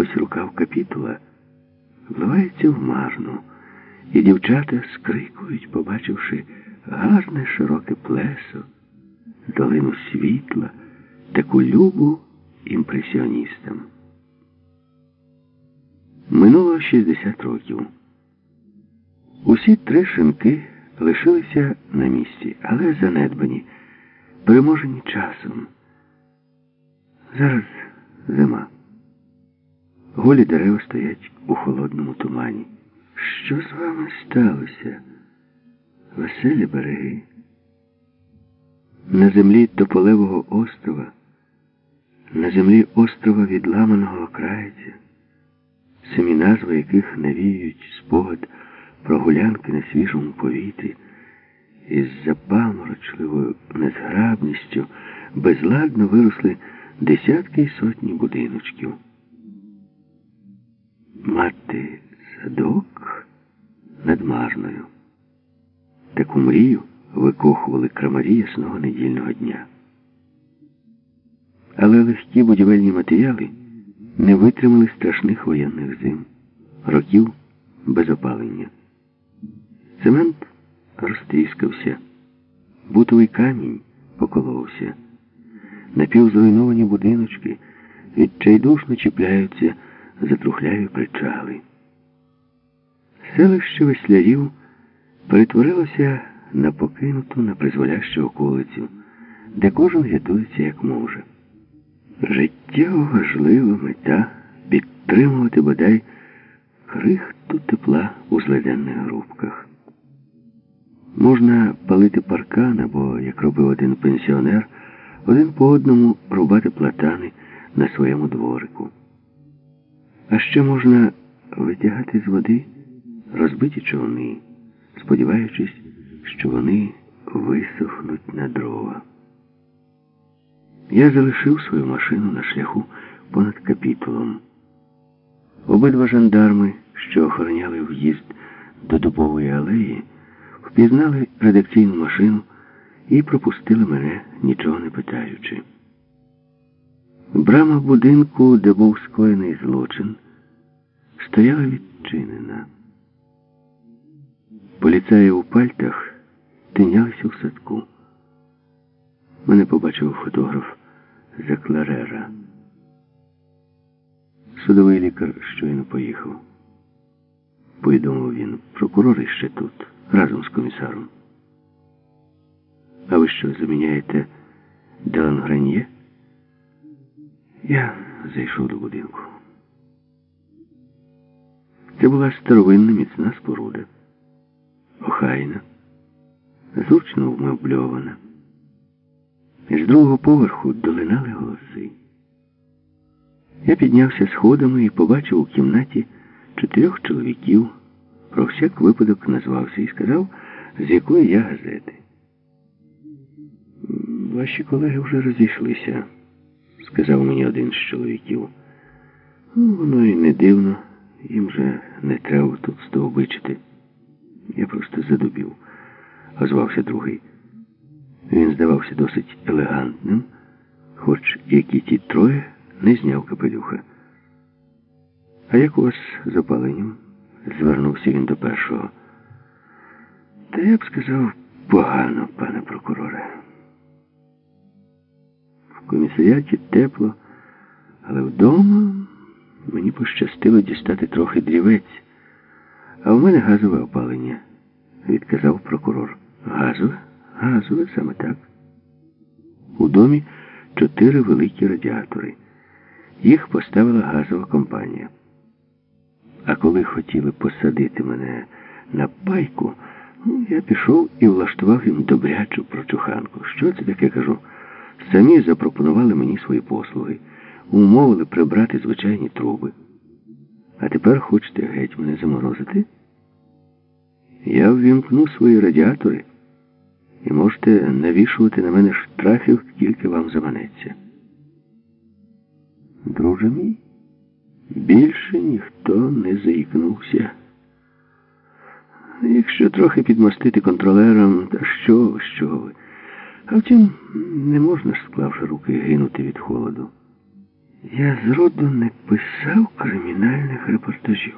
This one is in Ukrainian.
ось рукав капітула вливається в марну, і дівчата скрикують, побачивши гарне широке плесо, долину світла, таку любу імпресіоністам. Минуло 60 років. Усі три шинки лишилися на місці, але занедбані, переможені часом. Зараз зима. Голі дерева стоять у холодному тумані. Що з вами сталося? Веселі береги. На землі Тополевого острова, на землі острова відламаного окраїця, самі назви яких навіюють спогад про гулянки на свіжому повітрі, із запаморочливою незграбністю безладно виросли десятки й сотні будиночків. Мати садок над Марною. Таку мрію викохували крамарі ясного недільного дня. Але легкі будівельні матеріали не витримали страшних воєнних зим, років без опалення. Цемент розтріскався, бутовий камінь поколовся, напівзруйновані будиночки відчайдушно чіпляються за трухляві причали. Селище веслярів перетворилося на покинуту, на призволящу околицю, де кожен рятується як може. Життєво важлива мета підтримувати бодай крихту тепла у зледенних грубках. Можна палити паркан або, як робив один пенсіонер, один по одному рубати платани на своєму дворику. А ще можна витягати з води розбиті човни, сподіваючись, що вони висохнуть на дрова. Я залишив свою машину на шляху понад капітулом. Обидва жандарми, що охороняли в'їзд до дубової алеї, впізнали редакційну машину і пропустили мене, нічого не питаючи. Брама будинку, де був скоєний злочин, стояла відчинена. Поліцаї у пальтах тинялися в садку. Мене побачив фотограф Закларера. Судовий лікар щойно поїхав. Повідомив він, прокурор іще тут, разом з комісаром. А ви що, заміняєте Деланграньє? Я зайшов до будинку. Це була старовинна міцна споруда, охайна, зручно вмебльована. З другого поверху долинали голоси. Я піднявся сходами і побачив у кімнаті чотирьох чоловіків. Про всяк випадок назвався і сказав, з якої я газети. Ваші колеги вже розійшлися, сказав мені один з чоловіків. Ну, Воно і не дивно, їм же не треба тут стовбичити. Я просто задубів, озвався другий. Він здавався досить елегантним, хоч як і ті троє не зняв капелюха. А як у вас з опаленням? звернувся він до першого. Та я б сказав погано, пане прокуроре. В комісаріаті тепло, але вдома мені пощастило дістати трохи дрівець, а в мене газове опалення, відказав прокурор. Газове? Газове, саме так. У домі чотири великі радіатори. Їх поставила газова компанія. А коли хотіли посадити мене на пайку, ну, я пішов і влаштував їм добрячу прочуханку. Що це таке кажу? Самі запропонували мені свої послуги, умовили прибрати звичайні труби. А тепер хочете геть мене заморозити? Я ввімкну свої радіатори і можете навішувати на мене штрафів, скільки вам заманеться. Друже мій, більше ніхто не заїкнувся. Якщо трохи підмостити контролером, та що що ви? А втім, не можна ж, склавши руки, гинути від холоду. Я зроду не писав кримінальних репортажів.